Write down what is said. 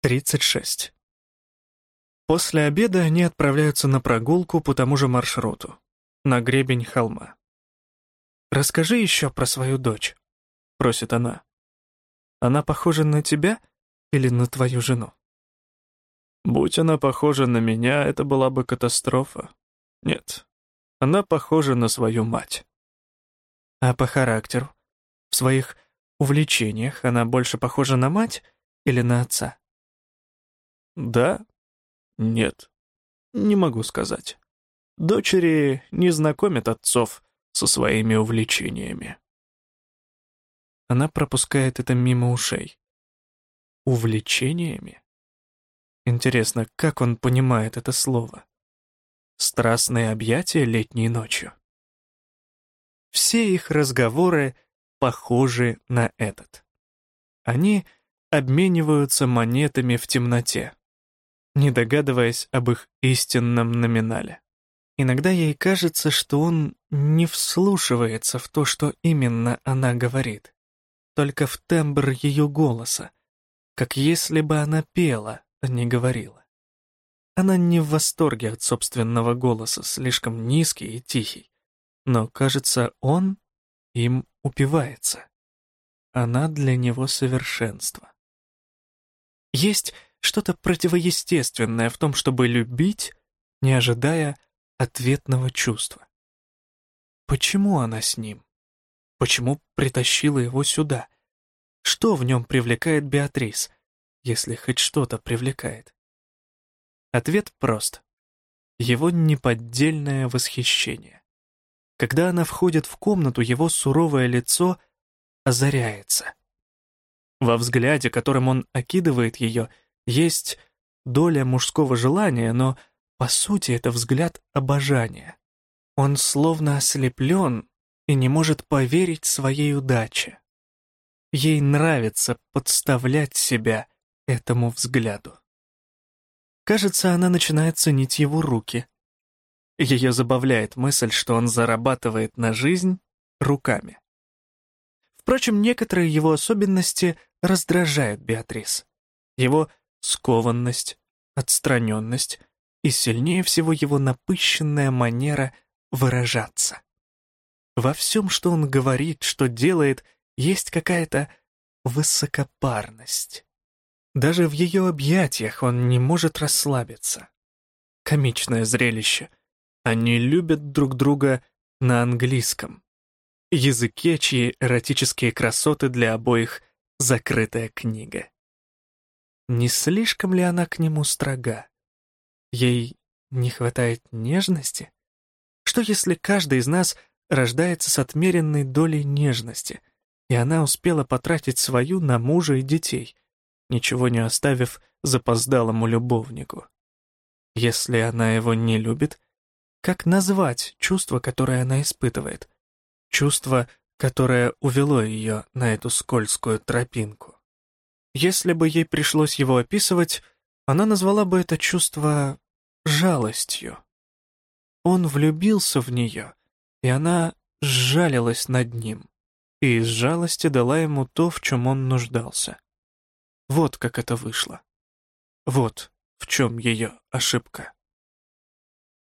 36. После обеда они отправляются на прогулку по тому же маршруту, на гребень холма. «Расскажи еще про свою дочь», — просит она. «Она похожа на тебя или на твою жену?» Будь она похожа на меня, это была бы катастрофа. Нет, она похожа на свою мать. А по характеру? В своих увлечениях она больше похожа на мать или на отца? Да? Нет. Не могу сказать. Дочери не знакомят отцов со своими увлечениями. Она пропускает это мимо ушей. Увлечениями? Интересно, как он понимает это слово? Страстные объятия летней ночью. Все их разговоры похожи на этот. Они обмениваются монетами в темноте не догадываясь об их истинном номинале. Иногда ей кажется, что он не вслушивается в то, что именно она говорит, только в тембр ее голоса, как если бы она пела, а не говорила. Она не в восторге от собственного голоса, слишком низкий и тихий, но, кажется, он им упивается. Она для него совершенство. Есть что-то противоестественное в том, чтобы любить, не ожидая ответного чувства. Почему она с ним? Почему притащила его сюда? Что в нем привлекает Беатрис, если хоть что-то привлекает? Ответ прост. Его неподдельное восхищение. Когда она входит в комнату, его суровое лицо озаряется. Во взгляде, которым он окидывает ее, — есть доля мужского желания, но, по сути, это взгляд обожания. Он словно ослеплен и не может поверить своей удаче. Ей нравится подставлять себя этому взгляду. Кажется, она начинает ценить его руки. Ее забавляет мысль, что он зарабатывает на жизнь руками. Впрочем, некоторые его особенности раздражают Беатрис. Его скованность, отстраненность и сильнее всего его напыщенная манера выражаться. Во всем, что он говорит, что делает, есть какая-то высокопарность. Даже в ее объятиях он не может расслабиться. Комичное зрелище. Они любят друг друга на английском. Языке, чьи эротические красоты для обоих закрытая книга. Не слишком ли она к нему строга? Ей не хватает нежности? Что если каждый из нас рождается с отмеренной долей нежности, и она успела потратить свою на мужа и детей, ничего не оставив запоздалому любовнику? Если она его не любит, как назвать чувство, которое она испытывает? Чувство, которое увело ее на эту скользкую тропинку. Если бы ей пришлось его описывать, она назвала бы это чувство жалостью. Он влюбился в нее, и она сжалилась над ним, и из жалости дала ему то, в чем он нуждался. Вот как это вышло. Вот в чем ее ошибка.